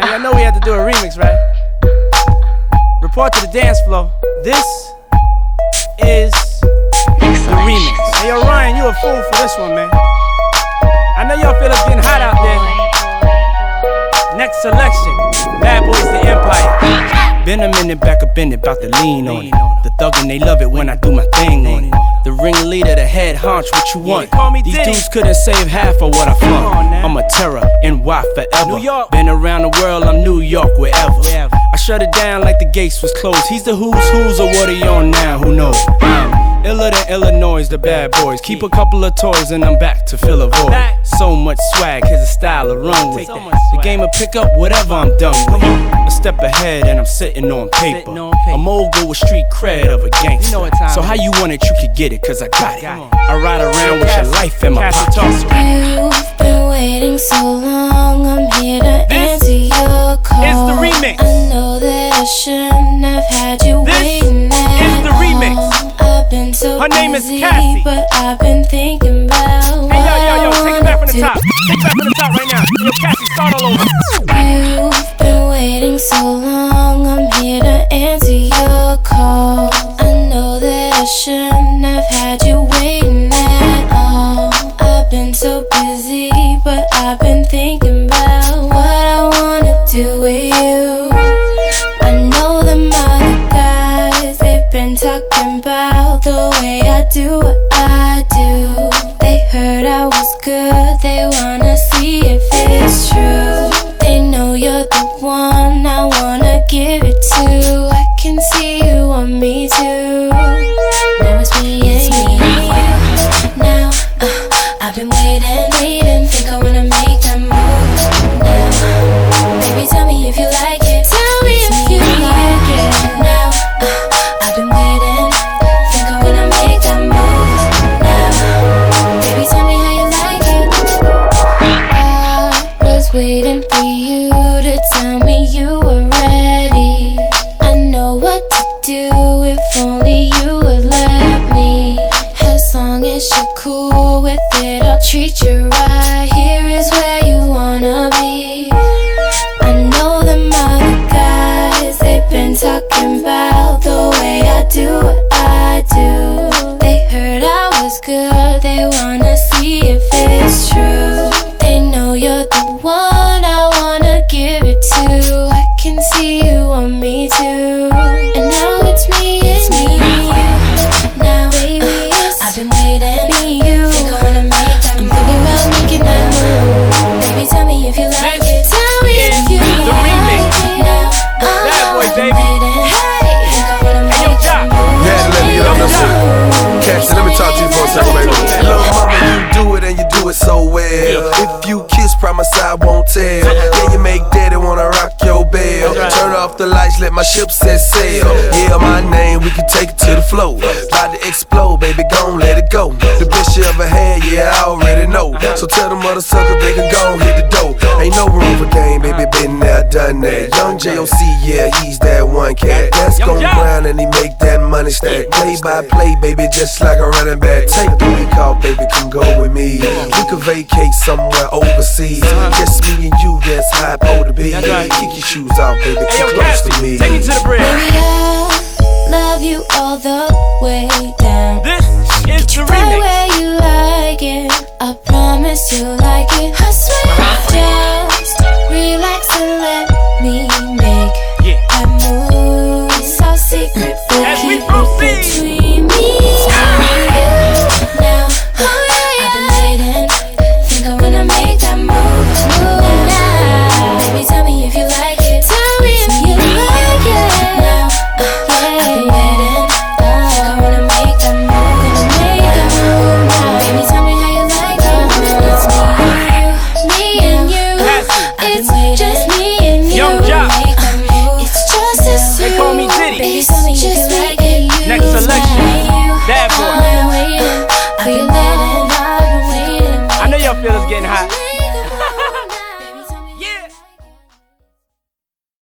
Now, y'all know we had to do a remix, right? Report to the dance floor. This is the remix. Hey, yo, Ryan, you a fool for this one, man. I know y'all feel it's getting hot out there. Next selection, Bad Boys the Empire. Been a minute back up in it, about to lean on it. The thuggin' they love it when I do my thing on it. The ringleader, the head hunch, what you want? These dudes couldn't save half of what I flaunt. I'm a terror, NY forever. New York. Been around the world, I'm New York, wherever. I shut it down like the gates was closed. He's the who's who's, or what are you on now? Who knows? I'm iller than Illinois, the bad boys. Keep a couple of toys and I'm back to fill a void. So much swag, here's a style to run with. The game will pick up whatever I'm done with. A step ahead and I'm sitting on paper. A mogul with street cred of a gangster. So how you want it, you could get it, cause I got it. I ride around with your life in my pocket. You've been waiting so long, I'm here to answer your call. Name is Cassie. but I've been thinking about Hey, yo, yo, yo, take it back from the top. Take it back from the top right now. Yo, Cassie, start all over. You've been waiting so long, I'm here to answer your call. I know that I shouldn't have had you waiting at all. I've been so busy, but I've been thinking about what I wanna do I do what I do. They heard I was good, they wanna see if it's true. They know you're the one I wanna give it to. I can see you want me too. Now it's me and you. Now uh, I've been waiting, waiting, waiting for you to tell me you were ready. I know what to do if only you would let me. As long as you're cool with it, I'll treat you right. Here is where you wanna be. I know them other guys, they've been talking about like it. Tell me if you the like remix. it. Now, Bad boy, baby. been waiting. Think I wanna Hey, yo, make Jock. that move. You had to let me get on this one. Cassie, let me talk to you for a second, baby. Little mama, you do it and you do it so well. If you kiss, promise I won't tell. Yeah, you make off the lights, let my ship set sail. Yeah, my name, we can take it to the flow. About to explode, baby, gon' let it go. The best you ever had, yeah, I already know. So tell them other suckers they can go hit the door. Ain't no room for game, baby, been there, done that. Yung Joc, yeah, he's that one cat. That's gon' grind and he make that money stack. Play by play, baby, just like a running back. Take the week off, baby, come go with me. We could vacate somewhere overseas. Just me and you, shoes off, baby, Hey, yo, close to me. take me to the bridge. Baby, I love you all the way down.